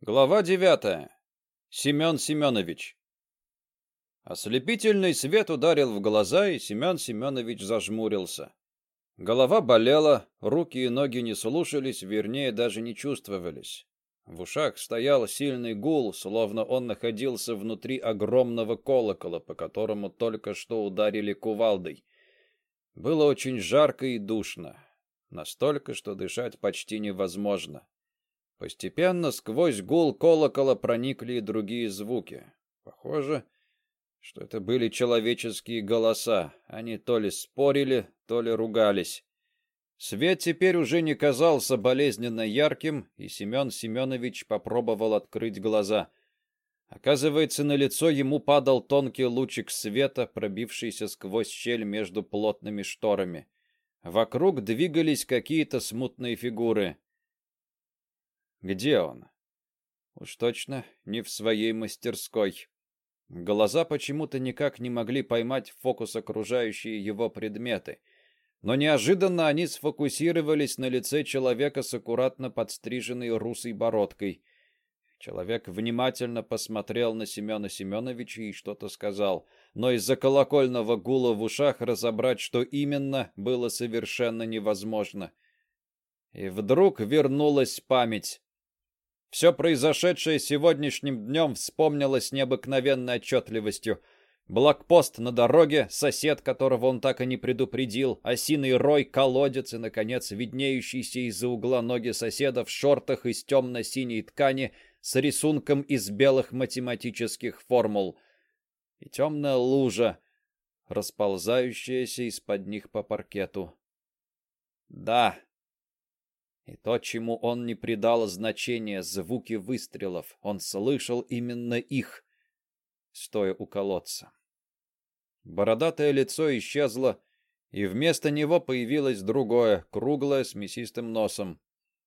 Глава девятая. Семен Семенович. Ослепительный свет ударил в глаза, и Семен Семенович зажмурился. Голова болела, руки и ноги не слушались, вернее, даже не чувствовались. В ушах стоял сильный гул, словно он находился внутри огромного колокола, по которому только что ударили кувалдой. Было очень жарко и душно, настолько, что дышать почти невозможно. Постепенно сквозь гул колокола проникли и другие звуки. Похоже, что это были человеческие голоса. Они то ли спорили, то ли ругались. Свет теперь уже не казался болезненно ярким, и Семен Семенович попробовал открыть глаза. Оказывается, на лицо ему падал тонкий лучик света, пробившийся сквозь щель между плотными шторами. Вокруг двигались какие-то смутные фигуры. Где он? Уж точно не в своей мастерской. Глаза почему-то никак не могли поймать фокус окружающие его предметы. Но неожиданно они сфокусировались на лице человека с аккуратно подстриженной русой бородкой. Человек внимательно посмотрел на Семена Семеновича и что-то сказал, но из-за колокольного гула в ушах разобрать, что именно, было совершенно невозможно. И вдруг вернулась память. Все произошедшее сегодняшним днем вспомнилось необыкновенной отчетливостью. Блокпост на дороге, сосед, которого он так и не предупредил, осиный рой, колодец и, наконец, виднеющийся из-за угла ноги соседа в шортах из темно-синей ткани с рисунком из белых математических формул. И темная лужа, расползающаяся из-под них по паркету. Да, и то, чему он не придал значения, звуки выстрелов, он слышал именно их, стоя у колодца. Бородатое лицо исчезло, и вместо него появилось другое, круглое, с мясистым носом.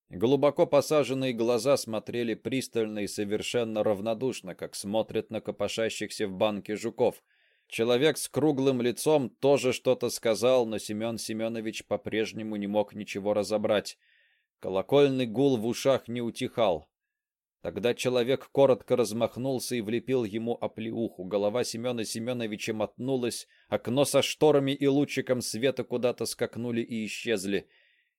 Глубоко посаженные глаза смотрели пристально и совершенно равнодушно, как смотрят на копошащихся в банке жуков. Человек с круглым лицом тоже что-то сказал, но Семен Семенович по-прежнему не мог ничего разобрать. Колокольный гул в ушах не утихал. Тогда человек коротко размахнулся и влепил ему оплеуху. Голова Семена Семеновича мотнулась, окно со шторами и лучиком света куда-то скакнули и исчезли.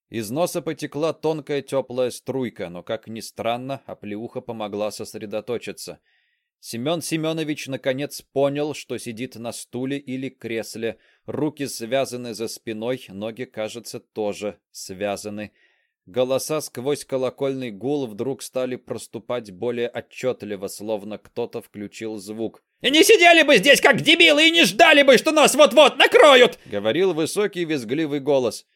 Из носа потекла тонкая теплая струйка, но, как ни странно, оплеуха помогла сосредоточиться. Семен Семенович наконец понял, что сидит на стуле или кресле. Руки связаны за спиной, ноги, кажется, тоже связаны. Голоса сквозь колокольный гул вдруг стали проступать более отчетливо, словно кто-то включил звук. «И не сидели бы здесь, как дебилы, и не ждали бы, что нас вот-вот накроют!» — говорил высокий визгливый голос.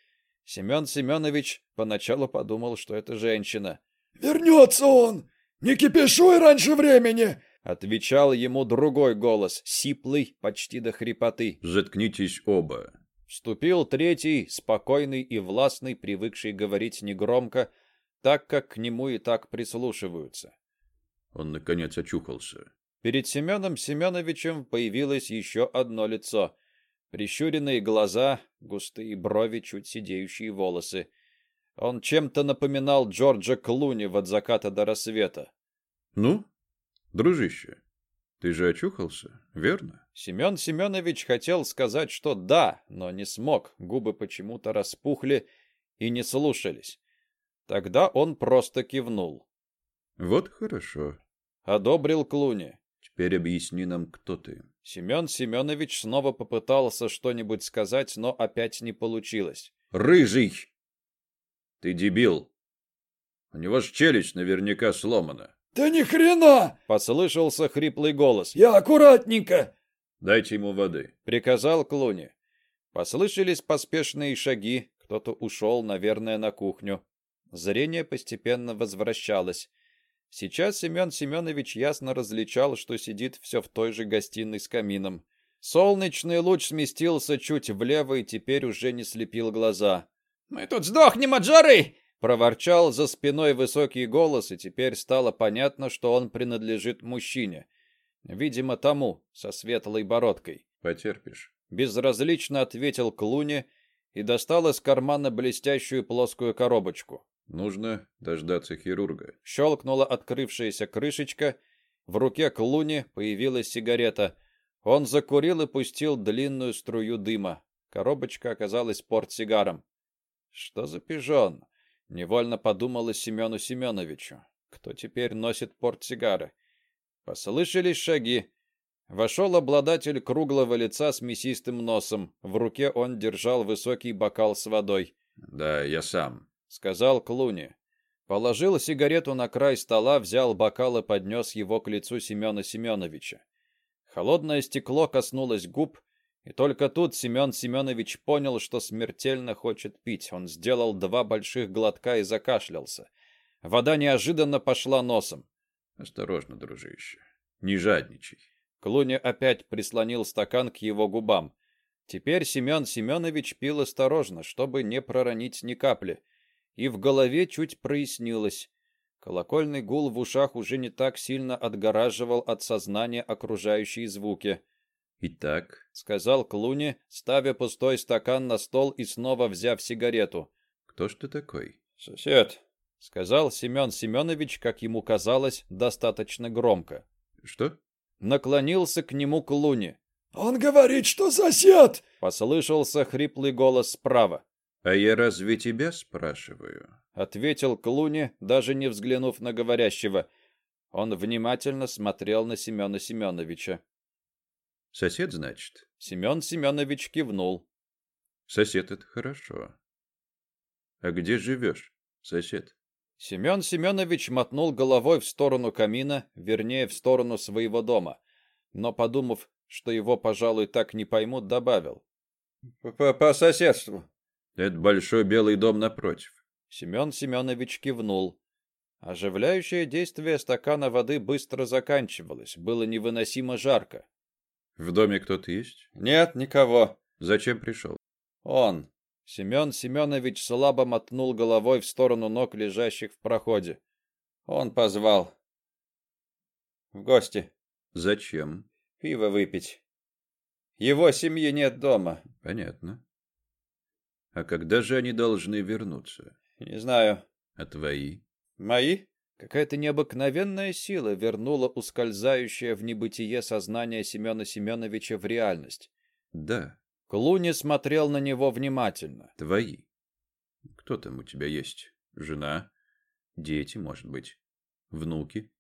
Семен Семенович поначалу подумал, что это женщина. «Вернется он! Не кипишуй раньше времени!» — отвечал ему другой голос, сиплый, почти до хрипоты. «Заткнитесь оба!» Вступил третий, спокойный и властный, привыкший говорить негромко, так как к нему и так прислушиваются. Он, наконец, очухался. Перед Семеном Семеновичем появилось еще одно лицо. Прищуренные глаза, густые брови, чуть сидеющие волосы. Он чем-то напоминал Джорджа Клуни в «От заката до рассвета». «Ну, дружище, ты же очухался, верно? Семен Семенович хотел сказать, что да, но не смог. Губы почему-то распухли и не слушались. Тогда он просто кивнул. Вот хорошо. Одобрил Клуни. Теперь объясни нам, кто ты. Семен Семенович снова попытался что-нибудь сказать, но опять не получилось. Рыжий! Ты дебил. У него ж челюсть наверняка сломана. «Да ни хрена!» — послышался хриплый голос. «Я аккуратненько!» «Дайте ему воды», — приказал Клуни. Послышались поспешные шаги, кто-то ушел, наверное, на кухню. Зрение постепенно возвращалось. Сейчас Семен Семенович ясно различал, что сидит все в той же гостиной с камином. Солнечный луч сместился чуть влево и теперь уже не слепил глаза. «Мы тут сдохнем от жары!» Проворчал за спиной высокий голос, и теперь стало понятно, что он принадлежит мужчине. Видимо, тому, со светлой бородкой. «Потерпишь», — безразлично ответил Клуни и достал из кармана блестящую плоскую коробочку. Нужно дождаться хирурга. Щелкнула открывшаяся крышечка. В руке Клуни появилась сигарета. Он закурил и пустил длинную струю дыма. Коробочка оказалась портсигаром. Что за пижон? Невольно подумала Семену Семеновичу. Кто теперь носит портсигары? Послышались шаги. Вошел обладатель круглого лица с мясистым носом. В руке он держал высокий бокал с водой. Да, я сам. — сказал Клуни. Положил сигарету на край стола, взял бокал и поднес его к лицу Семена Семеновича. Холодное стекло коснулось губ, и только тут Семен Семенович понял, что смертельно хочет пить. Он сделал два больших глотка и закашлялся. Вода неожиданно пошла носом. Осторожно, дружище. Не жадничай. Клуни опять прислонил стакан к его губам. Теперь Семен Семенович пил осторожно, чтобы не проронить ни капли и в голове чуть прояснилось. Колокольный гул в ушах уже не так сильно отгораживал от сознания окружающие звуки. «Итак», — сказал Клуни, ставя пустой стакан на стол и снова взяв сигарету. «Кто ж ты такой?» «Сосед», — сказал Семен Семенович, как ему казалось, достаточно громко. «Что?» Наклонился к нему Клуни. «Он говорит, что сосед!» — послышался хриплый голос справа. «А я разве тебя спрашиваю?» — ответил Клуни, даже не взглянув на говорящего. Он внимательно смотрел на Семена Семеновича. «Сосед, значит?» Семен Семенович кивнул. «Сосед — это хорошо. А где живешь, сосед?» Семен Семенович мотнул головой в сторону камина, вернее, в сторону своего дома, но, подумав, что его, пожалуй, так не поймут, добавил. «По, -по соседству». Это большой белый дом напротив. Семен Семенович кивнул. Оживляющее действие стакана воды быстро заканчивалось, было невыносимо жарко. В доме кто-то есть? Нет, никого. Зачем пришел? Он. Семен Семенович слабо мотнул головой в сторону ног, лежащих в проходе. Он позвал. В гости. Зачем? Пиво выпить. Его семьи нет дома. Понятно. А когда же они должны вернуться? Не знаю. А твои? Мои? Какая-то необыкновенная сила вернула ускользающее в небытие сознание Семена Семеновича в реальность. Да. Клуни смотрел на него внимательно. Твои. Кто там у тебя есть? Жена? Дети, может быть? Внуки?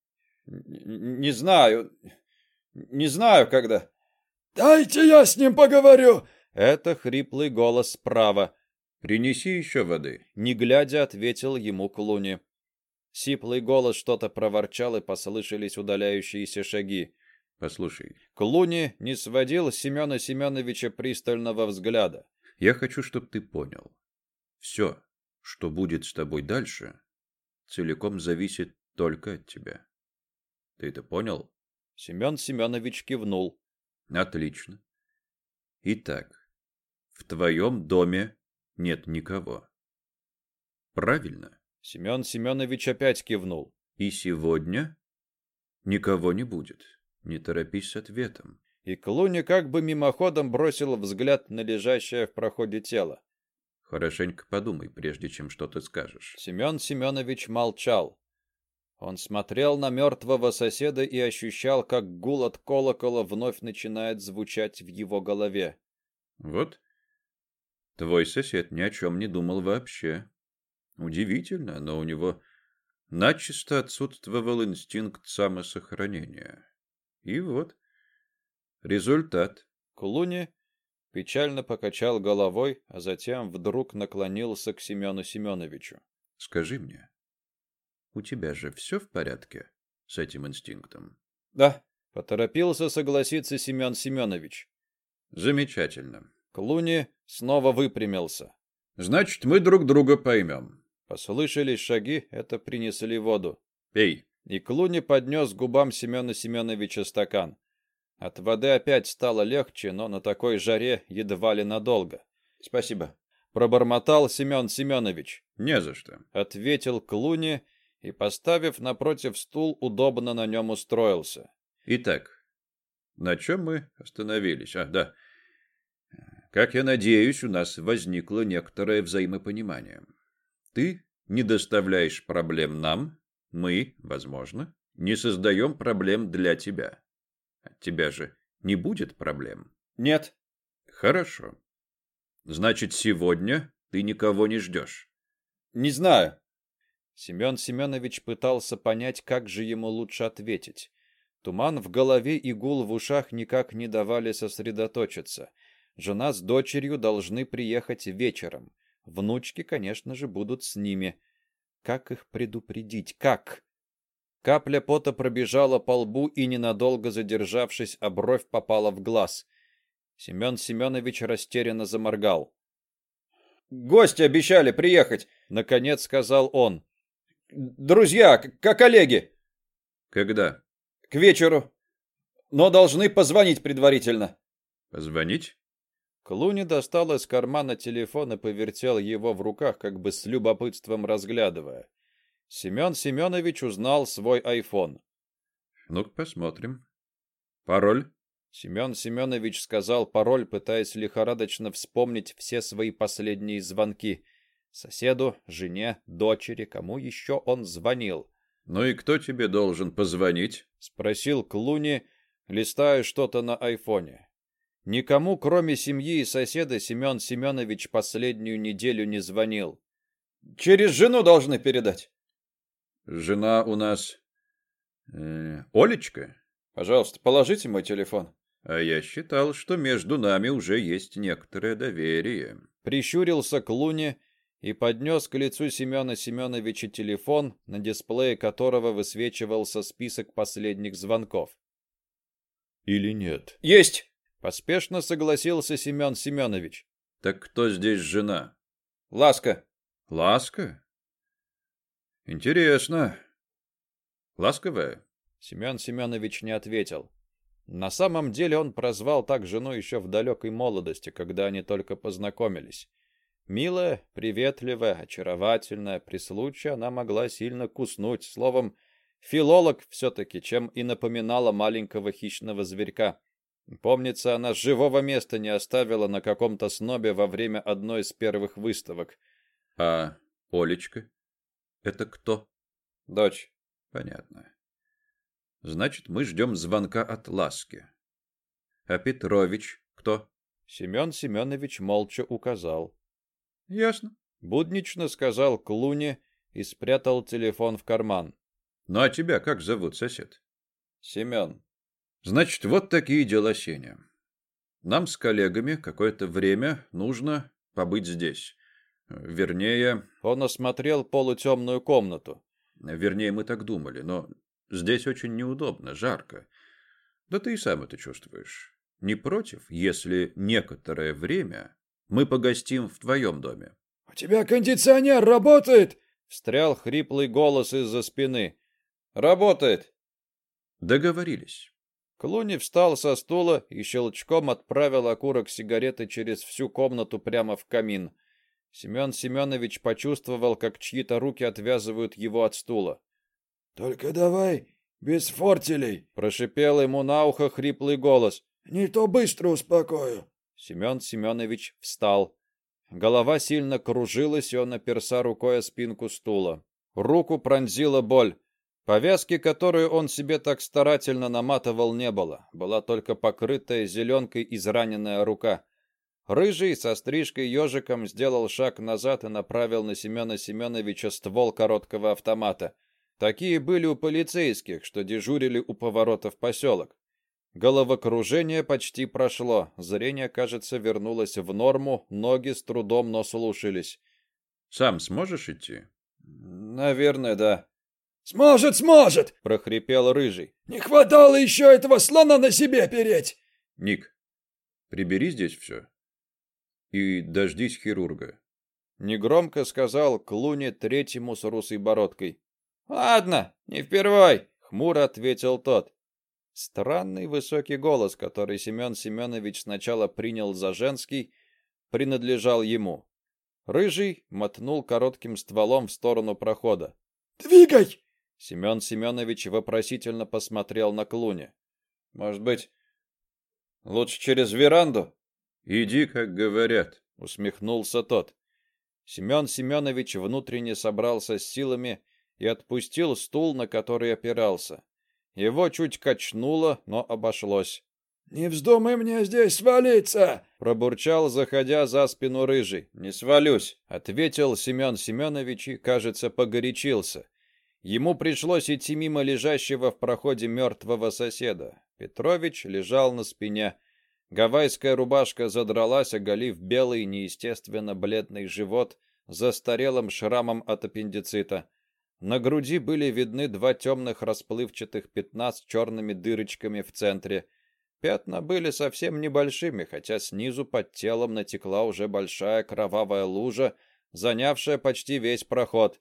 Не знаю. Не знаю, когда. Дайте я с ним поговорю. Это хриплый голос справа. Принеси еще воды. Не глядя, ответил ему Клуни. Сиплый голос что-то проворчал, и послышались удаляющиеся шаги. Послушай. Клуни не сводил с Семена Семеновича пристального взгляда. Я хочу, чтобы ты понял. Все, что будет с тобой дальше, целиком зависит только от тебя. Ты это понял? Семен Семенович кивнул. Отлично. Итак, в твоем доме нет никого. Правильно? Семен Семенович опять кивнул. И сегодня никого не будет. Не торопись с ответом. И Клуни как бы мимоходом бросил взгляд на лежащее в проходе тело. Хорошенько подумай, прежде чем что-то скажешь. Семен Семенович молчал. Он смотрел на мертвого соседа и ощущал, как гул от колокола вновь начинает звучать в его голове. Вот Твой сосед ни о чем не думал вообще. Удивительно, но у него начисто отсутствовал инстинкт самосохранения. И вот результат. Клуни печально покачал головой, а затем вдруг наклонился к Семену Семеновичу. Скажи мне, у тебя же все в порядке с этим инстинктом? Да, поторопился согласиться Семен Семенович. Замечательно. Клуни снова выпрямился. Значит, мы друг друга поймем. Послышались шаги, это принесли воду. Пей. И Клуни поднес к губам Семена Семеновича стакан. От воды опять стало легче, но на такой жаре едва ли надолго. Спасибо. Пробормотал Семен Семенович. Не за что. Ответил Клуни и, поставив напротив стул, удобно на нем устроился. Итак, на чем мы остановились? А, да. Как я надеюсь, у нас возникло некоторое взаимопонимание. Ты не доставляешь проблем нам, мы, возможно, не создаем проблем для тебя. От тебя же не будет проблем. Нет. Хорошо. Значит, сегодня ты никого не ждешь. Не знаю. Семен Семенович пытался понять, как же ему лучше ответить. Туман в голове и гул в ушах никак не давали сосредоточиться. Жена с дочерью должны приехать вечером. Внучки, конечно же, будут с ними. Как их предупредить? Как? Капля пота пробежала по лбу и, ненадолго задержавшись, а бровь попала в глаз. Семен Семенович растерянно заморгал. «Гости обещали приехать», — наконец сказал он. «Друзья, как коллеги». «Когда?» «К вечеру. Но должны позвонить предварительно». «Позвонить?» Клуни достал из кармана телефон и повертел его в руках, как бы с любопытством разглядывая. Семен Семенович узнал свой айфон. «Ну-ка посмотрим. Пароль?» Семен Семенович сказал пароль, пытаясь лихорадочно вспомнить все свои последние звонки. Соседу, жене, дочери, кому еще он звонил. «Ну и кто тебе должен позвонить?» — спросил Клуни, листая что-то на айфоне. Никому, кроме семьи и соседа, Семен Семенович последнюю неделю не звонил. Через жену должны передать. Жена у нас... Э, Олечка? Пожалуйста, положите мой телефон. А я считал, что между нами уже есть некоторое доверие. Прищурился к Луне и поднес к лицу Семена Семеновича телефон, на дисплее которого высвечивался список последних звонков. Или нет? Есть! Поспешно согласился Семен Семенович. Так кто здесь жена? Ласка. Ласка? Интересно. Ласковая? Семен Семенович не ответил. На самом деле он прозвал так жену еще в далекой молодости, когда они только познакомились. Милая, приветливая, очаровательная, при случае она могла сильно куснуть. Словом, филолог все-таки, чем и напоминала маленького хищного зверька. Помнится, она живого места не оставила на каком-то снобе во время одной из первых выставок. А Олечка? Это кто? Дочь. Понятно. Значит, мы ждем звонка от Ласки. А Петрович кто? Семен Семенович молча указал. Ясно. Буднично сказал Клуне и спрятал телефон в карман. Ну а тебя как зовут, сосед? Семен. Значит, вот такие дела, Сеня. Нам с коллегами какое-то время нужно побыть здесь. Вернее... Он осмотрел полутемную комнату. Вернее, мы так думали, но здесь очень неудобно, жарко. Да ты и сам это чувствуешь. Не против, если некоторое время мы погостим в твоем доме? — У тебя кондиционер работает? — встрял хриплый голос из-за спины. — Работает. — Договорились. Клуни встал со стула и щелчком отправил окурок сигареты через всю комнату прямо в камин. Семен Семенович почувствовал, как чьи-то руки отвязывают его от стула. «Только давай без фортелей!» — прошипел ему на ухо хриплый голос. «Не то быстро успокою!» Семен Семенович встал. Голова сильно кружилась, и он оперся рукой о спинку стула. Руку пронзила боль. Повязки, которую он себе так старательно наматывал, не было. Была только покрытая зеленкой израненная рука. Рыжий со стрижкой ежиком сделал шаг назад и направил на Семена Семеновича ствол короткого автомата. Такие были у полицейских, что дежурили у поворота в поселок. Головокружение почти прошло. Зрение, кажется, вернулось в норму, ноги с трудом, но слушались. Сам сможешь идти? Наверное, да. «Сможет, сможет!» — прохрипел Рыжий. «Не хватало еще этого слона на себе переть!» «Ник, прибери здесь все и дождись хирурга». Негромко сказал Клуни третьему с русой бородкой. «Ладно, не впервой!» — хмуро ответил тот. Странный высокий голос, который Семен Семенович сначала принял за женский, принадлежал ему. Рыжий мотнул коротким стволом в сторону прохода. «Двигай!» Семен Семенович вопросительно посмотрел на Клуне. Может быть, лучше через веранду? Иди, как говорят, усмехнулся тот. Семен Семенович внутренне собрался с силами и отпустил стул, на который опирался. Его чуть качнуло, но обошлось. «Не вздумай мне здесь свалиться!» — пробурчал, заходя за спину рыжий. «Не свалюсь!» — ответил Семен Семенович и, кажется, погорячился. Ему пришлось идти мимо лежащего в проходе мертвого соседа. Петрович лежал на спине. Гавайская рубашка задралась, оголив белый, неестественно бледный живот с застарелым шрамом от аппендицита. На груди были видны два темных расплывчатых пятна с черными дырочками в центре — Пятна были совсем небольшими, хотя снизу под телом натекла уже большая кровавая лужа, занявшая почти весь проход.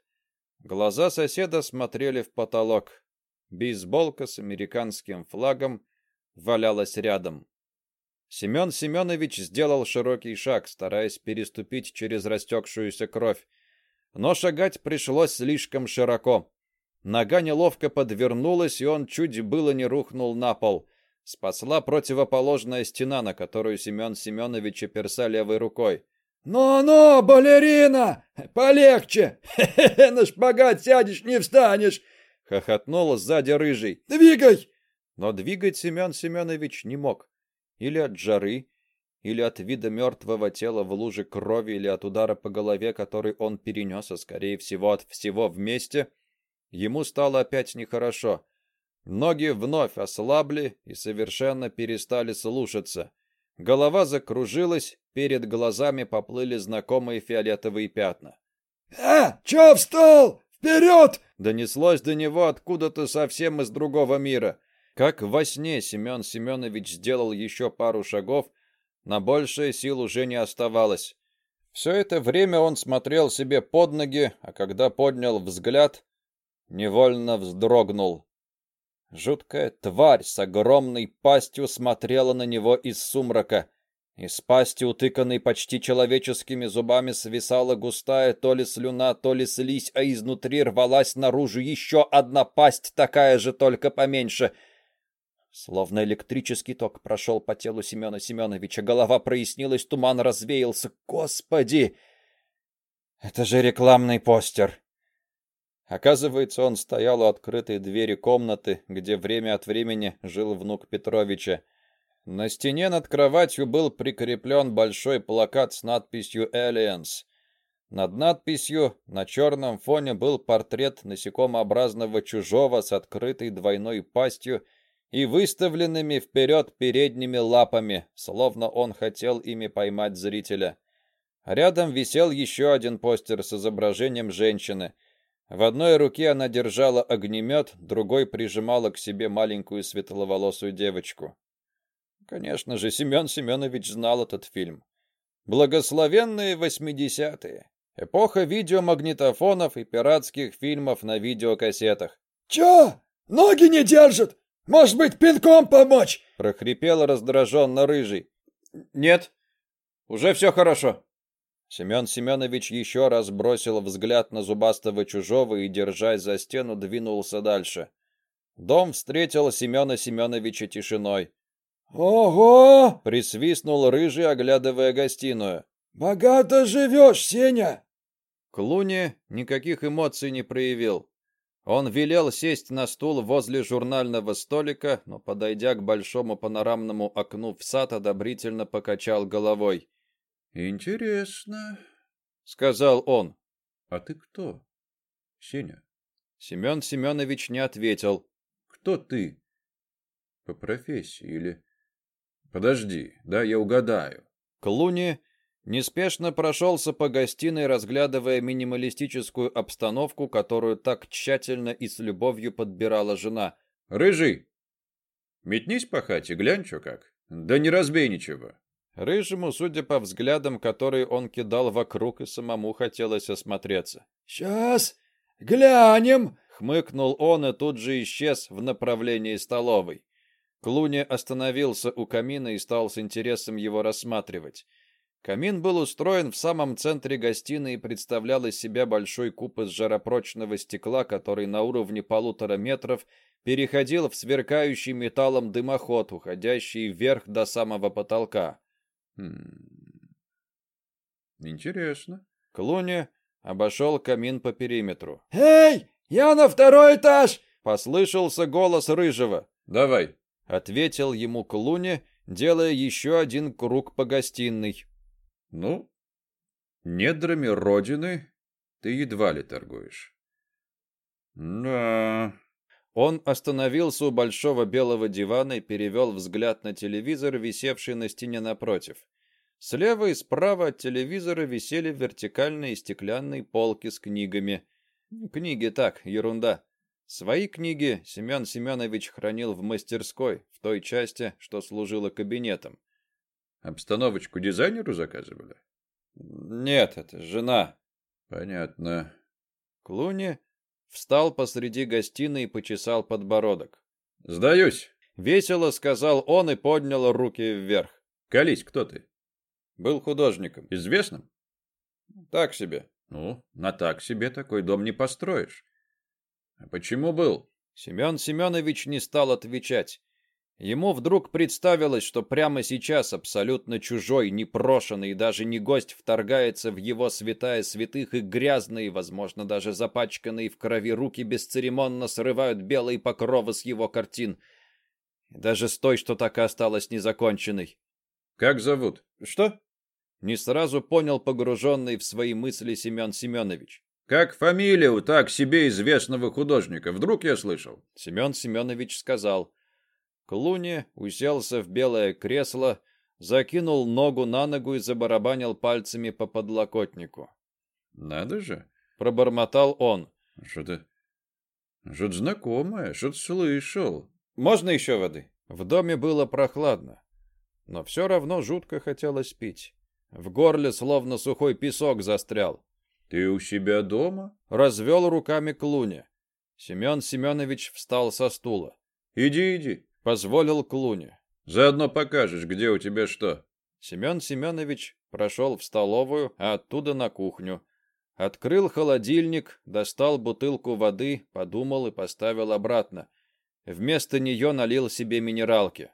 Глаза соседа смотрели в потолок. Бейсболка с американским флагом валялась рядом. Семен Семенович сделал широкий шаг, стараясь переступить через растекшуюся кровь. Но шагать пришлось слишком широко. Нога неловко подвернулась, и он чуть было не рухнул на пол — Спасла противоположная стена, на которую Семен Семенович оперся левой рукой. «Ну-ну, балерина! Полегче! Хе-хе, на шпагат сядешь, не встанешь!» Хохотнул сзади рыжий. «Двигай!» Но двигать Семен Семенович не мог. Или от жары, или от вида мертвого тела в луже крови, или от удара по голове, который он перенес, а скорее всего от всего вместе. Ему стало опять нехорошо. Ноги вновь ослабли и совершенно перестали слушаться. Голова закружилась, перед глазами поплыли знакомые фиолетовые пятна. «А, чё встал? Вперед!» Донеслось до него откуда-то совсем из другого мира. Как во сне Семен Семенович сделал еще пару шагов, на большее сил уже не оставалось. Все это время он смотрел себе под ноги, а когда поднял взгляд, невольно вздрогнул. Жуткая тварь с огромной пастью смотрела на него из сумрака. Из пасти, утыканной почти человеческими зубами, свисала густая то ли слюна, то ли слизь, а изнутри рвалась наружу еще одна пасть, такая же, только поменьше. Словно электрический ток прошел по телу Семена Семеновича. Голова прояснилась, туман развеялся. Господи! Это же рекламный постер. Оказывается, он стоял у открытой двери комнаты, где время от времени жил внук Петровича. На стене над кроватью был прикреплен большой плакат с надписью «Aliens». Над надписью на черном фоне был портрет насекомообразного чужого с открытой двойной пастью и выставленными вперед передними лапами, словно он хотел ими поймать зрителя. Рядом висел еще один постер с изображением женщины – в одной руке она держала огнемет, другой прижимала к себе маленькую светловолосую девочку. Конечно же, Семен Семенович знал этот фильм. Благословенные восьмидесятые. Эпоха видеомагнитофонов и пиратских фильмов на видеокассетах. «Чё? Ноги не держат? Может быть, пинком помочь?» прохрипел раздраженно рыжий. «Нет, уже все хорошо», Семен Семенович еще раз бросил взгляд на зубастого чужого и, держась за стену, двинулся дальше. Дом встретил Семена Семеновича тишиной. «Ого!» — присвистнул рыжий, оглядывая гостиную. «Богато живешь, Сеня!» Клуни никаких эмоций не проявил. Он велел сесть на стул возле журнального столика, но, подойдя к большому панорамному окну в сад, одобрительно покачал головой. Интересно, сказал он. А ты кто? Сеня. Семен Семенович не ответил. Кто ты? По профессии или Подожди, да я угадаю. Клуни неспешно прошелся по гостиной, разглядывая минималистическую обстановку, которую так тщательно и с любовью подбирала жена. Рыжий, метнись по хате, глянь, что как. Да не разбей ничего. Рыжему, судя по взглядам, которые он кидал вокруг, и самому хотелось осмотреться. «Сейчас глянем!» — хмыкнул он и тут же исчез в направлении столовой. Клуни остановился у камина и стал с интересом его рассматривать. Камин был устроен в самом центре гостиной и представлял из себя большой куб из жаропрочного стекла, который на уровне полутора метров переходил в сверкающий металлом дымоход, уходящий вверх до самого потолка. Хм. Интересно. Клуни обошел камин по периметру. «Эй, я на второй этаж!» Послышался голос Рыжего. «Давай!» — ответил ему Клуни, делая еще один круг по гостиной. «Ну, недрами Родины ты едва ли торгуешь». «Да...» Он остановился у большого белого дивана и перевел взгляд на телевизор, висевший на стене напротив. Слева и справа от телевизора висели вертикальные стеклянные полки с книгами. Книги так, ерунда. Свои книги Семен Семенович хранил в мастерской, в той части, что служила кабинетом. Обстановочку дизайнеру заказывали? Нет, это жена. Понятно. Клуни встал посреди гостиной и почесал подбородок. Сдаюсь, весело сказал он и поднял руки вверх. Колись, кто ты? Был художником. Известным? Так себе. Ну, на так себе такой дом не построишь. А почему был? Семен Семенович не стал отвечать. Ему вдруг представилось, что прямо сейчас абсолютно чужой, непрошенный и даже не гость вторгается в его святая святых и грязные, возможно, даже запачканные в крови руки бесцеремонно срывают белые покровы с его картин. даже с той, что так и осталась незаконченной. Как зовут? Что? Не сразу понял погруженный в свои мысли Семен Семенович. Как фамилию так себе известного художника? Вдруг я слышал? Семен Семенович сказал. Клуни уселся в белое кресло, закинул ногу на ногу и забарабанил пальцами по подлокотнику. «Надо же!» — пробормотал он. «Что-то... что-то знакомое, что-то слышал. Можно еще воды?» В доме было прохладно, но все равно жутко хотелось пить. В горле словно сухой песок застрял. «Ты у себя дома?» — развел руками Клуни. Семен Семенович встал со стула. «Иди, иди. Позволил Клуне. Заодно покажешь, где у тебя что. Семен Семенович прошел в столовую, а оттуда на кухню. Открыл холодильник, достал бутылку воды, подумал и поставил обратно. Вместо нее налил себе минералки.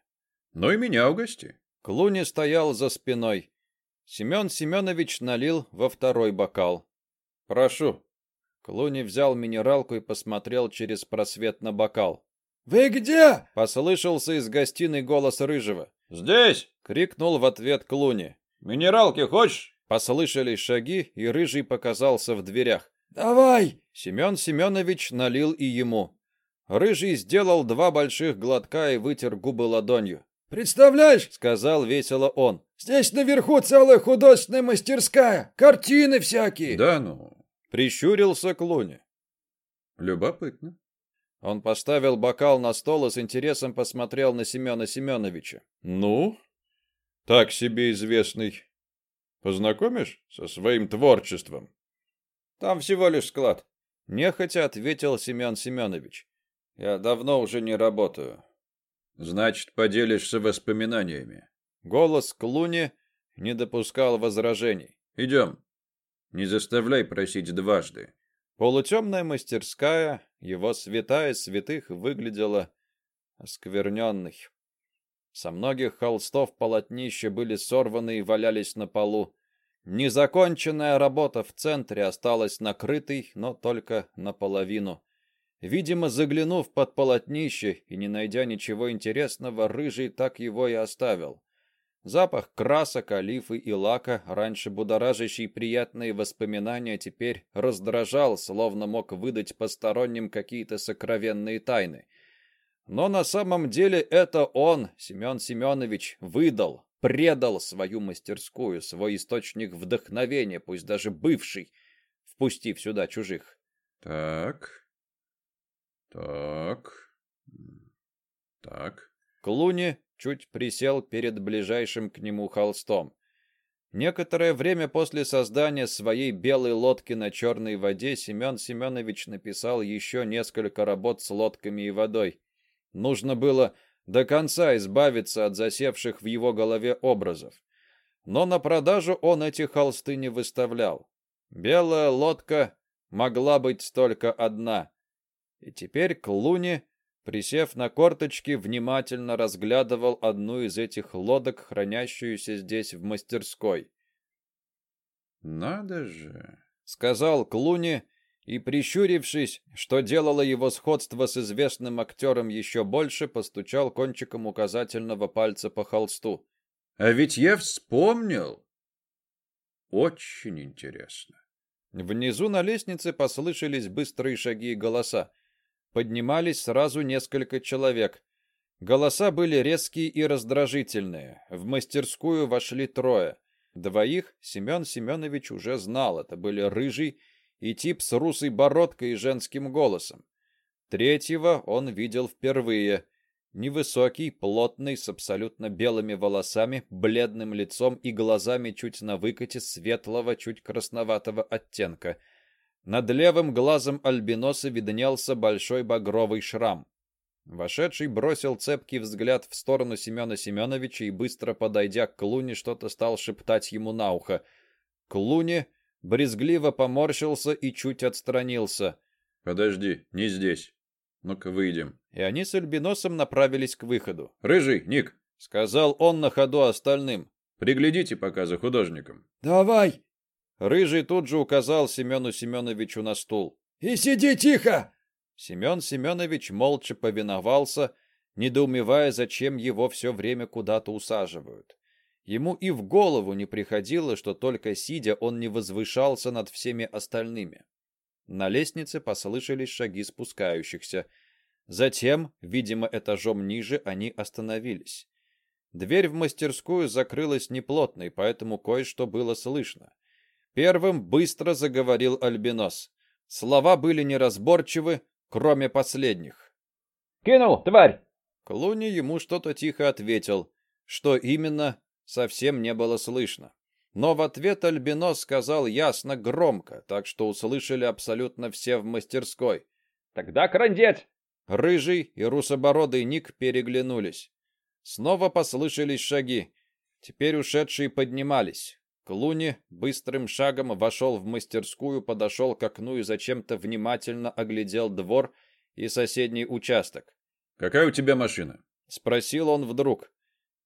Ну и меня угости. Клуни стоял за спиной. Семен Семенович налил во второй бокал. Прошу. Клуни взял минералку и посмотрел через просвет на бокал. «Вы где?» — послышался из гостиной голос Рыжего. «Здесь!» — крикнул в ответ Клуни. «Минералки хочешь?» Послышались шаги, и Рыжий показался в дверях. «Давай!» Семен Семенович налил и ему. Рыжий сделал два больших глотка и вытер губы ладонью. «Представляешь?» — сказал весело он. «Здесь наверху целая художественная мастерская, картины всякие». «Да ну!» — прищурился Клуни. «Любопытно. Он поставил бокал на стол и с интересом посмотрел на Семена Семеновича. «Ну, так себе известный. Познакомишь со своим творчеством?» «Там всего лишь склад», — нехотя ответил Семен Семенович. «Я давно уже не работаю». «Значит, поделишься воспоминаниями». Голос Клуни не допускал возражений. «Идем. Не заставляй просить дважды». Полутемная мастерская, его святая святых, выглядела оскверненной. Со многих холстов полотнища были сорваны и валялись на полу. Незаконченная работа в центре осталась накрытой, но только наполовину. Видимо, заглянув под полотнище и не найдя ничего интересного, рыжий так его и оставил. Запах красок, олифы и лака, раньше будоражащий приятные воспоминания, теперь раздражал, словно мог выдать посторонним какие-то сокровенные тайны. Но на самом деле это он, Семен Семенович, выдал, предал свою мастерскую, свой источник вдохновения, пусть даже бывший, впустив сюда чужих. Так, так, так. Клуни чуть присел перед ближайшим к нему холстом. Некоторое время после создания своей белой лодки на черной воде Семен Семенович написал еще несколько работ с лодками и водой. Нужно было до конца избавиться от засевших в его голове образов. Но на продажу он эти холсты не выставлял. Белая лодка могла быть только одна. И теперь к Луне Присев на корточки, внимательно разглядывал одну из этих лодок, хранящуюся здесь в мастерской. Надо же, сказал Клуни и, прищурившись, что делало его сходство с известным актером еще больше, постучал кончиком указательного пальца по холсту. А ведь я вспомнил. Очень интересно. Внизу на лестнице послышались быстрые шаги и голоса. Поднимались сразу несколько человек. Голоса были резкие и раздражительные. В мастерскую вошли трое. Двоих Семен Семенович уже знал. Это были рыжий и тип с русой бородкой и женским голосом. Третьего он видел впервые. Невысокий, плотный, с абсолютно белыми волосами, бледным лицом и глазами чуть на выкате светлого, чуть красноватого оттенка. Над левым глазом альбиноса виднелся большой багровый шрам. Вошедший бросил цепкий взгляд в сторону Семена Семеновича и, быстро подойдя к Клуне, что-то стал шептать ему на ухо. Клуне брезгливо поморщился и чуть отстранился. «Подожди, не здесь. Ну-ка, выйдем». И они с Альбиносом направились к выходу. «Рыжий, Ник!» — сказал он на ходу остальным. «Приглядите пока за художником». «Давай!» Рыжий тут же указал Семену Семеновичу на стул. «И сиди тихо!» Семен Семенович молча повиновался, недоумевая, зачем его все время куда-то усаживают. Ему и в голову не приходило, что только сидя он не возвышался над всеми остальными. На лестнице послышались шаги спускающихся. Затем, видимо, этажом ниже они остановились. Дверь в мастерскую закрылась неплотной, поэтому кое-что было слышно. Первым быстро заговорил Альбинос. Слова были неразборчивы, кроме последних. «Кинул, тварь!» Клуни ему что-то тихо ответил. Что именно, совсем не было слышно. Но в ответ Альбинос сказал ясно, громко, так что услышали абсолютно все в мастерской. «Тогда крандец!» Рыжий и русобородый Ник переглянулись. Снова послышались шаги. Теперь ушедшие поднимались. Клуни быстрым шагом вошел в мастерскую, подошел к окну и зачем-то внимательно оглядел двор и соседний участок. «Какая у тебя машина?» — спросил он вдруг.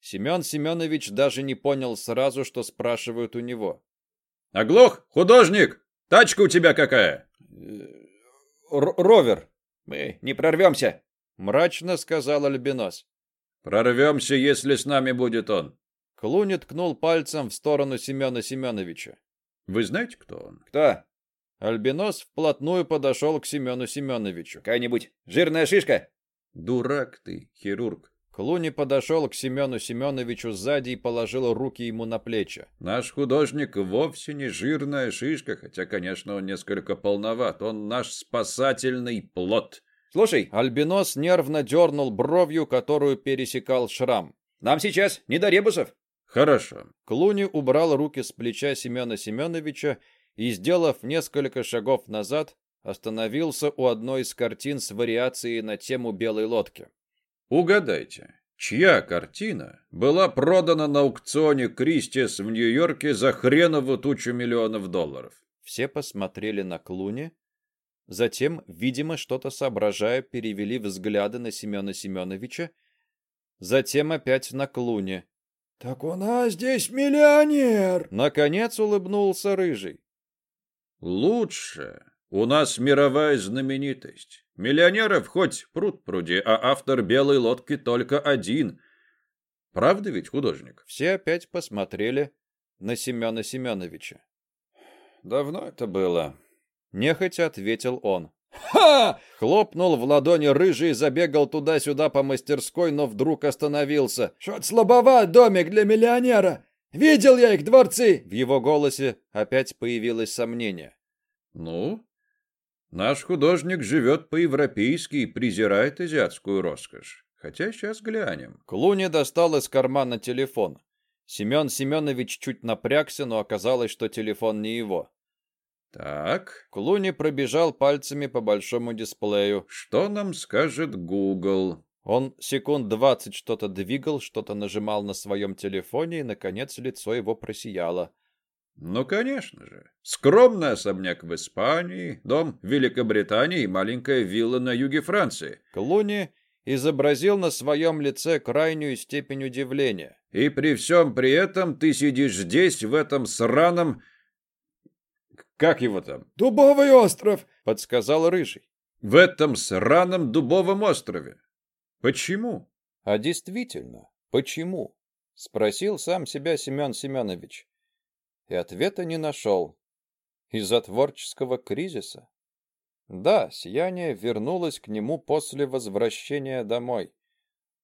Семен Семенович даже не понял сразу, что спрашивают у него. «Оглох, художник! Тачка у тебя какая?» «Ровер». «Мы не прорвемся», — мрачно сказал Альбинос. «Прорвемся, если с нами будет он». Клуни ткнул пальцем в сторону Семена Семеновича. «Вы знаете, кто он?» «Кто?» Альбинос вплотную подошел к Семену Семеновичу. «Какая-нибудь жирная шишка?» «Дурак ты, хирург». Клуни подошел к Семену Семеновичу сзади и положил руки ему на плечи. «Наш художник вовсе не жирная шишка, хотя, конечно, он несколько полноват. Он наш спасательный плод». «Слушай, Альбинос нервно дернул бровью, которую пересекал шрам. нам сейчас не до ребусов». «Хорошо». Клуни убрал руки с плеча Семена Семеновича и, сделав несколько шагов назад, остановился у одной из картин с вариацией на тему белой лодки. Угадайте, чья картина была продана на аукционе Кристис в Нью-Йорке за хренову тучу миллионов долларов? Все посмотрели на Клуни, затем, видимо, что-то соображая, перевели взгляды на Семена Семеновича, затем опять на Клуни. «Так у нас здесь миллионер!» Наконец улыбнулся Рыжий. «Лучше. У нас мировая знаменитость. Миллионеров хоть пруд пруди, а автор белой лодки только один. Правда ведь, художник?» Все опять посмотрели на Семена Семеновича. «Давно это было», — нехотя ответил он. «Ха!» Хлопнул в ладони рыжий и забегал туда-сюда по мастерской, но вдруг остановился. «Что-то слабоват домик для миллионера! Видел я их дворцы!» В его голосе опять появилось сомнение. «Ну, наш художник живет по-европейски и презирает азиатскую роскошь. Хотя сейчас глянем». Клуни достал из кармана телефон. Семен Семенович чуть напрягся, но оказалось, что телефон не его. Так, Клуни пробежал пальцами по большому дисплею. что нам скажет Google? Он секунд двадцать что-то двигал, что-то нажимал на своем телефоне, и, наконец, лицо его просияло. Ну, конечно же. Скромный особняк в Испании, дом в Великобритании и маленькая вилла на юге Франции. Клуни изобразил на своем лице крайнюю степень удивления. И при всем при этом ты сидишь здесь, в этом сраном... как его там? Дубовый остров, подсказал рыжий. В этом сраном дубовом острове. Почему? А действительно, почему? спросил сам себя Семен Семенович. И ответа не нашел. Из-за творческого кризиса. Да, сияние вернулось к нему после возвращения домой.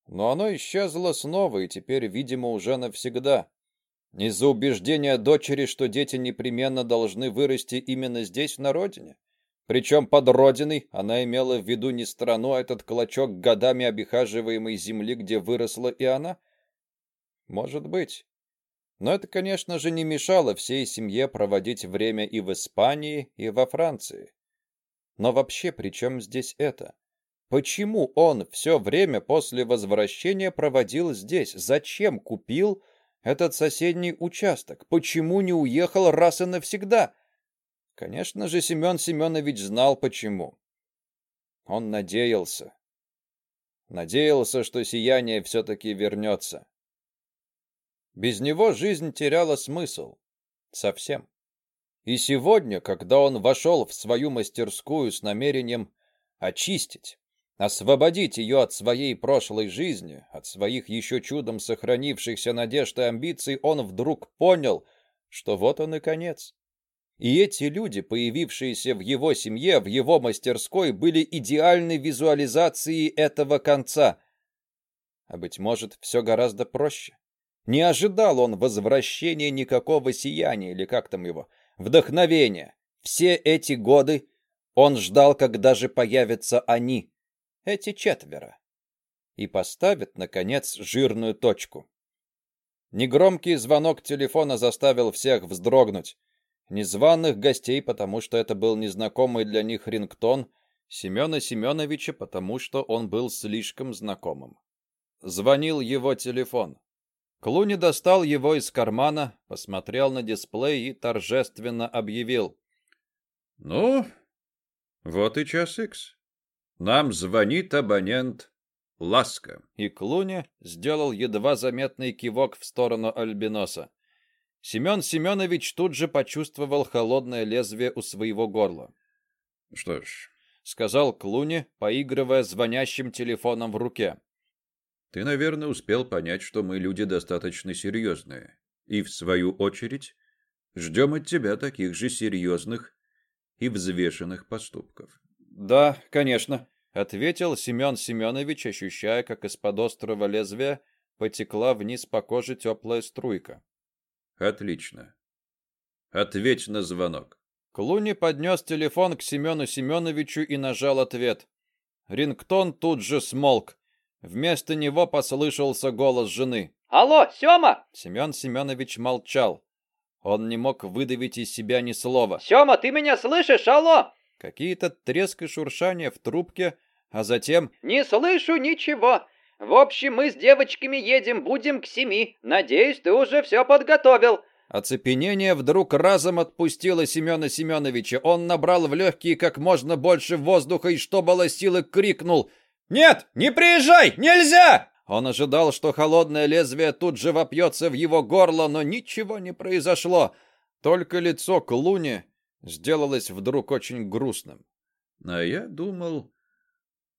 Но оно исчезло снова и теперь, видимо, уже навсегда. Из-за убеждения дочери, что дети непременно должны вырасти именно здесь, на родине. Причем под родиной она имела в виду не страну, а этот клочок годами обихаживаемой земли, где выросла и она. Может быть. Но это, конечно же, не мешало всей семье проводить время и в Испании, и во Франции. Но вообще, при чем здесь это? Почему он все время после возвращения проводил здесь? Зачем купил этот соседний участок? Почему не уехал раз и навсегда? Конечно же, Семен Семенович знал почему. Он надеялся. Надеялся, что сияние все-таки вернется. Без него жизнь теряла смысл. Совсем. И сегодня, когда он вошел в свою мастерскую с намерением очистить, освободить ее от своей прошлой жизни, от своих еще чудом сохранившихся надежд и амбиций, он вдруг понял, что вот он и конец. И эти люди, появившиеся в его семье, в его мастерской, были идеальной визуализацией этого конца. А быть может, все гораздо проще. Не ожидал он возвращения никакого сияния, или как там его, вдохновения. Все эти годы он ждал, когда же появятся они, эти четверо, и поставит, наконец, жирную точку. Негромкий звонок телефона заставил всех вздрогнуть. Незваных гостей, потому что это был незнакомый для них рингтон, Семена Семеновича, потому что он был слишком знакомым. Звонил его телефон. Клуни достал его из кармана, посмотрел на дисплей и торжественно объявил. «Ну, вот и час икс. Нам звонит абонент Ласка». И Клуни сделал едва заметный кивок в сторону Альбиноса. Семен Семенович тут же почувствовал холодное лезвие у своего горла. «Что ж», — сказал Клуни, поигрывая звонящим телефоном в руке. Ты, наверное, успел понять, что мы люди достаточно серьезные. И, в свою очередь, ждем от тебя таких же серьезных и взвешенных поступков. Да, конечно, ответил Семен Семенович, ощущая, как из-под острого лезвия потекла вниз по коже теплая струйка. Отлично. Ответь на звонок. Клуни поднес телефон к Семену Семеновичу и нажал ответ. Рингтон тут же смолк. Вместо него послышался голос жены. «Алло, Сёма!» Семен Семенович молчал. Он не мог выдавить из себя ни слова. «Сёма, ты меня слышишь? Алло!» Какие-то треск и шуршание в трубке, а затем... «Не слышу ничего. В общем, мы с девочками едем, будем к семи. Надеюсь, ты уже все подготовил». Оцепенение вдруг разом отпустило Семена Семеновича. Он набрал в легкие как можно больше воздуха и, что было силы, крикнул «Нет, не приезжай! Нельзя!» Он ожидал, что холодное лезвие тут же вопьется в его горло, но ничего не произошло. Только лицо Клуни сделалось вдруг очень грустным. «А я думал,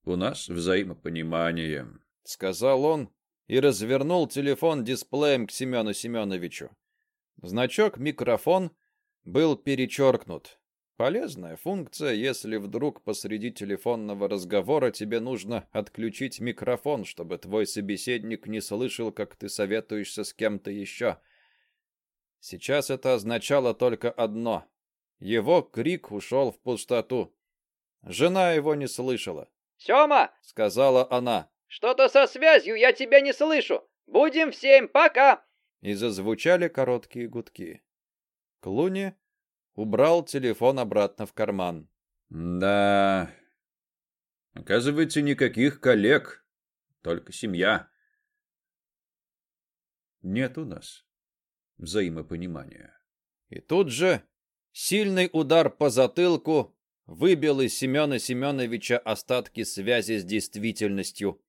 у нас взаимопонимание», — сказал он и развернул телефон дисплеем к Семену Семеновичу. Значок «Микрофон» был перечеркнут. Полезная функция, если вдруг посреди телефонного разговора тебе нужно отключить микрофон, чтобы твой собеседник не слышал, как ты советуешься с кем-то еще. Сейчас это означало только одно. Его крик ушел в пустоту. Жена его не слышала. «Сема!» — сказала она. «Что-то со связью, я тебя не слышу. Будем в семь, пока!» И зазвучали короткие гудки. Клуни убрал телефон обратно в карман. Да. Оказывается, никаких коллег, только семья. Нет у нас взаимопонимания. И тут же сильный удар по затылку выбил из Семена Семеновича остатки связи с действительностью.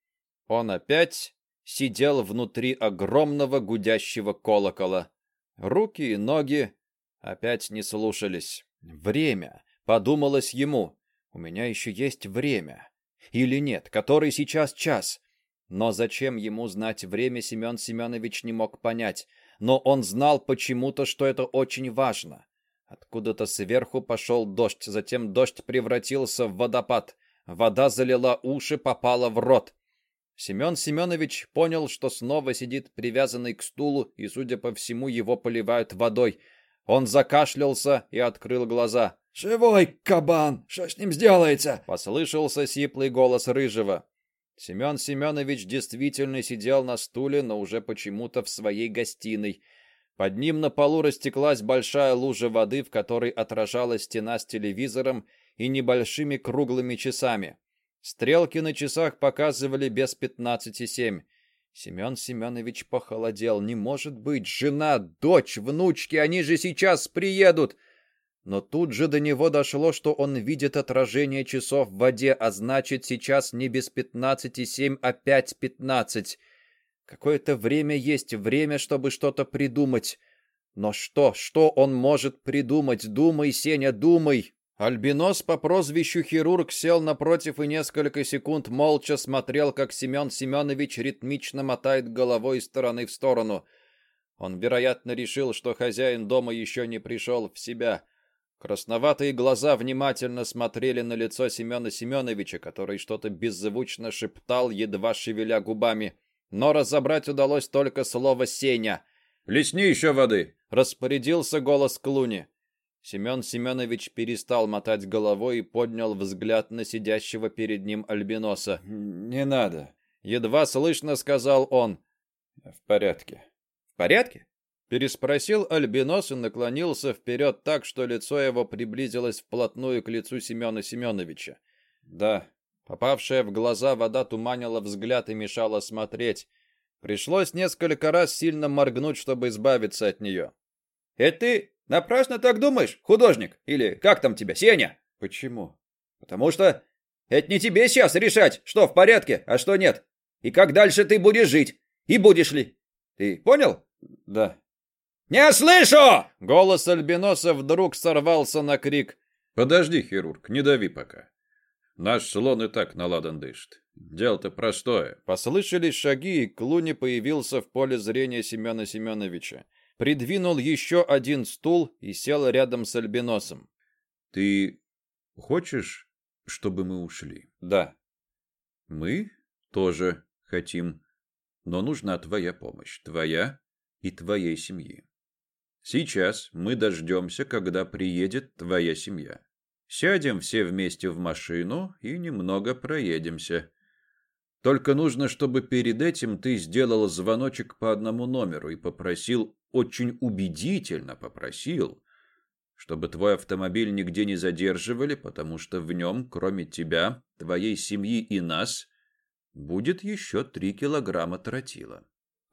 Он опять сидел внутри огромного гудящего колокола. Руки и ноги опять не слушались. Время, подумалось ему. У меня еще есть время. Или нет, который сейчас час? Но зачем ему знать время, Семен Семенович не мог понять. Но он знал почему-то, что это очень важно. Откуда-то сверху пошел дождь, затем дождь превратился в водопад. Вода залила уши, попала в рот. Семен Семенович понял, что снова сидит привязанный к стулу, и, судя по всему, его поливают водой. Он закашлялся и открыл глаза. «Живой кабан! Что с ним сделается?» Послышался сиплый голос Рыжего. Семен Семенович действительно сидел на стуле, но уже почему-то в своей гостиной. Под ним на полу растеклась большая лужа воды, в которой отражалась стена с телевизором и небольшими круглыми часами. Стрелки на часах показывали без пятнадцати семь. Семен Семенович похолодел. Не может быть, жена, дочь, внучки, они же сейчас приедут. Но тут же до него дошло, что он видит отражение часов в воде, а значит, сейчас не без пятнадцати семь, а пять пятнадцать. Какое-то время есть время, чтобы что-то придумать. Но что, что он может придумать? Думай, Сеня, думай. Альбинос по прозвищу Хирург сел напротив и несколько секунд молча смотрел, как Семен Семенович ритмично мотает головой из стороны в сторону. Он, вероятно, решил, что хозяин дома еще не пришел в себя. Красноватые глаза внимательно смотрели на лицо Семена Семеновича, который что-то беззвучно шептал, едва шевеля губами. Но разобрать удалось только слово «Сеня». «Лесни еще воды!» — распорядился голос Клуни. Семен Семенович перестал мотать головой и поднял взгляд на сидящего перед ним альбиноса. «Не надо», — едва слышно сказал он. «В порядке». «В порядке?» Переспросил Альбинос и наклонился вперед так, что лицо его приблизилось вплотную к лицу Семена Семеновича. Да, попавшая в глаза вода туманила взгляд и мешала смотреть. Пришлось несколько раз сильно моргнуть, чтобы избавиться от нее. «Это ты напрасно так думаешь, художник? Или как там тебя, Сеня?» «Почему?» «Потому что это не тебе сейчас решать, что в порядке, а что нет. И как дальше ты будешь жить. И будешь ли. Ты понял?» «Да». «Не слышу!» Голос Альбиноса вдруг сорвался на крик. «Подожди, хирург, не дави пока. Наш слон и так наладан дышит. Дело-то простое». Послышались шаги, и Клуни появился в поле зрения Семена Семеновича. Придвинул еще один стул и сел рядом с Альбиносом. «Ты хочешь, чтобы мы ушли?» «Да». «Мы тоже хотим, но нужна твоя помощь, твоя и твоей семьи. Сейчас мы дождемся, когда приедет твоя семья. Сядем все вместе в машину и немного проедемся. Только нужно, чтобы перед этим ты сделал звоночек по одному номеру и попросил, очень убедительно попросил, чтобы твой автомобиль нигде не задерживали, потому что в нем, кроме тебя, твоей семьи и нас, будет еще три килограмма тротила.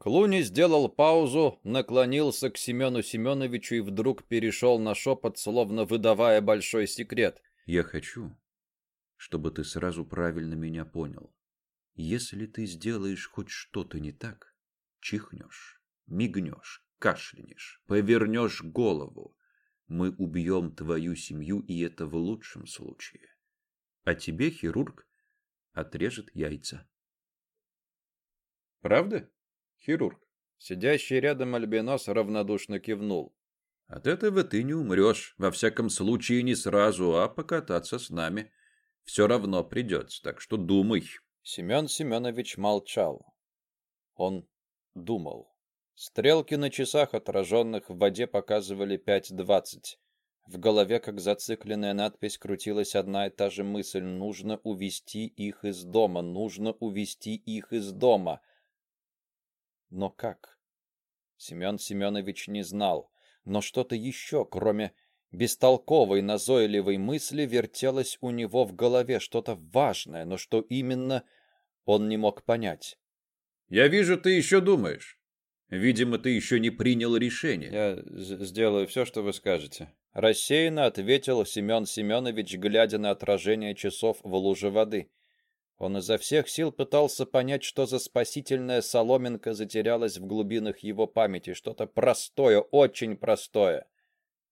Клуни сделал паузу, наклонился к Семену Семеновичу и вдруг перешел на шепот, словно выдавая большой секрет. «Я хочу, чтобы ты сразу правильно меня понял. Если ты сделаешь хоть что-то не так, чихнешь, мигнешь, кашлянешь, повернешь голову, мы убьем твою семью, и это в лучшем случае. А тебе хирург отрежет яйца». «Правда?» Хирург. Сидящий рядом альбинос равнодушно кивнул. От этого ты не умрешь, во всяком случае не сразу, а покататься с нами. Все равно придется, так что думай. Семен Семенович молчал. Он думал. Стрелки на часах, отраженных в воде, показывали пять двадцать. В голове, как зацикленная надпись, крутилась одна и та же мысль. Нужно увести их из дома, нужно увести их из дома. Но как? Семен Семенович не знал, но что-то еще, кроме бестолковой назойливой мысли, вертелось у него в голове, что-то важное, но что именно, он не мог понять. «Я вижу, ты еще думаешь. Видимо, ты еще не принял решение». «Я сделаю все, что вы скажете», — рассеянно ответил Семен Семенович, глядя на отражение часов в луже воды. Он изо всех сил пытался понять, что за спасительная соломинка затерялась в глубинах его памяти, что-то простое, очень простое.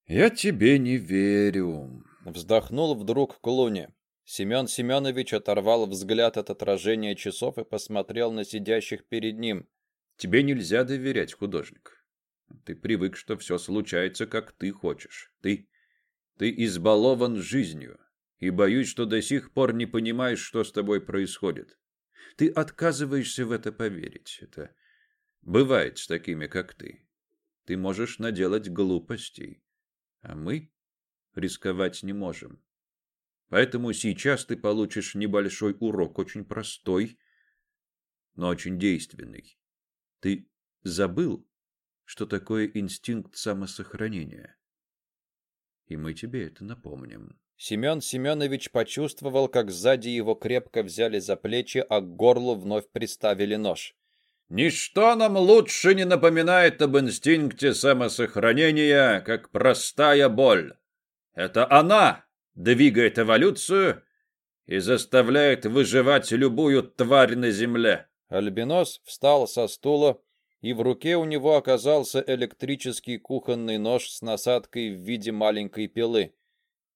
Я тебе не верю. Вздохнул вдруг Клуни. Семен Семенович оторвал взгляд от отражения часов и посмотрел на сидящих перед ним. Тебе нельзя доверять, художник. Ты привык, что все случается, как ты хочешь. Ты... ты избалован жизнью. И боюсь, что до сих пор не понимаешь, что с тобой происходит. Ты отказываешься в это поверить. Это бывает с такими, как ты. Ты можешь наделать глупостей. А мы рисковать не можем. Поэтому сейчас ты получишь небольшой урок, очень простой, но очень действенный. Ты забыл, что такое инстинкт самосохранения. И мы тебе это напомним. Семен Семенович почувствовал, как сзади его крепко взяли за плечи, а к горлу вновь приставили нож. Ничто нам лучше не напоминает об инстинкте самосохранения, как простая боль. Это она двигает эволюцию и заставляет выживать любую тварь на земле. Альбинос встал со стула, и в руке у него оказался электрический кухонный нож с насадкой в виде маленькой пилы.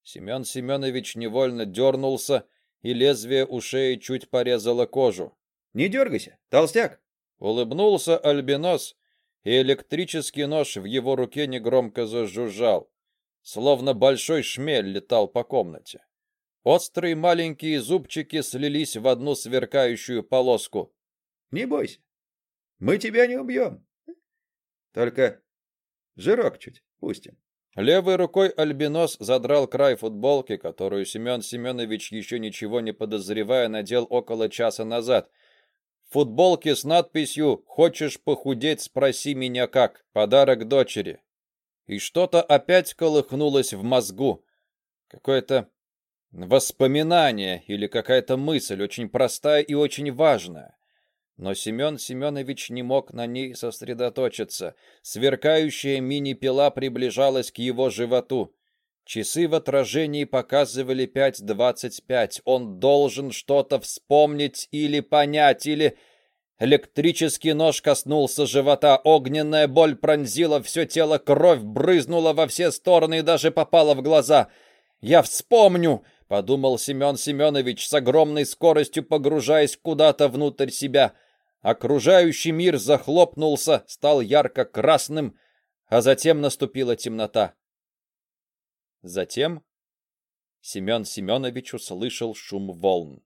Семен Семенович невольно дернулся, и лезвие у шеи чуть порезало кожу. Не дергайся, толстяк. Улыбнулся Альбинос, и электрический нож в его руке негромко зажужжал, словно большой шмель летал по комнате. Острые маленькие зубчики слились в одну сверкающую полоску. Не бойся. Мы тебя не убьем. Только жирок чуть пустим. Левой рукой Альбинос задрал край футболки, которую Семен Семенович еще ничего не подозревая надел около часа назад. Футболки с надписью «Хочешь похудеть? Спроси меня как». Подарок дочери. И что-то опять колыхнулось в мозгу. Какое-то воспоминание или какая-то мысль, очень простая и очень важная. Но Семен Семенович не мог на ней сосредоточиться. Сверкающая мини-пила приближалась к его животу. Часы в отражении показывали 5.25. Он должен что-то вспомнить или понять, или... Электрический нож коснулся живота, огненная боль пронзила все тело, кровь брызнула во все стороны и даже попала в глаза. «Я вспомню!» — подумал Семен Семенович с огромной скоростью, погружаясь куда-то внутрь себя. Окружающий мир захлопнулся, стал ярко-красным, а затем наступила темнота. Затем Семен Семенович услышал шум волн.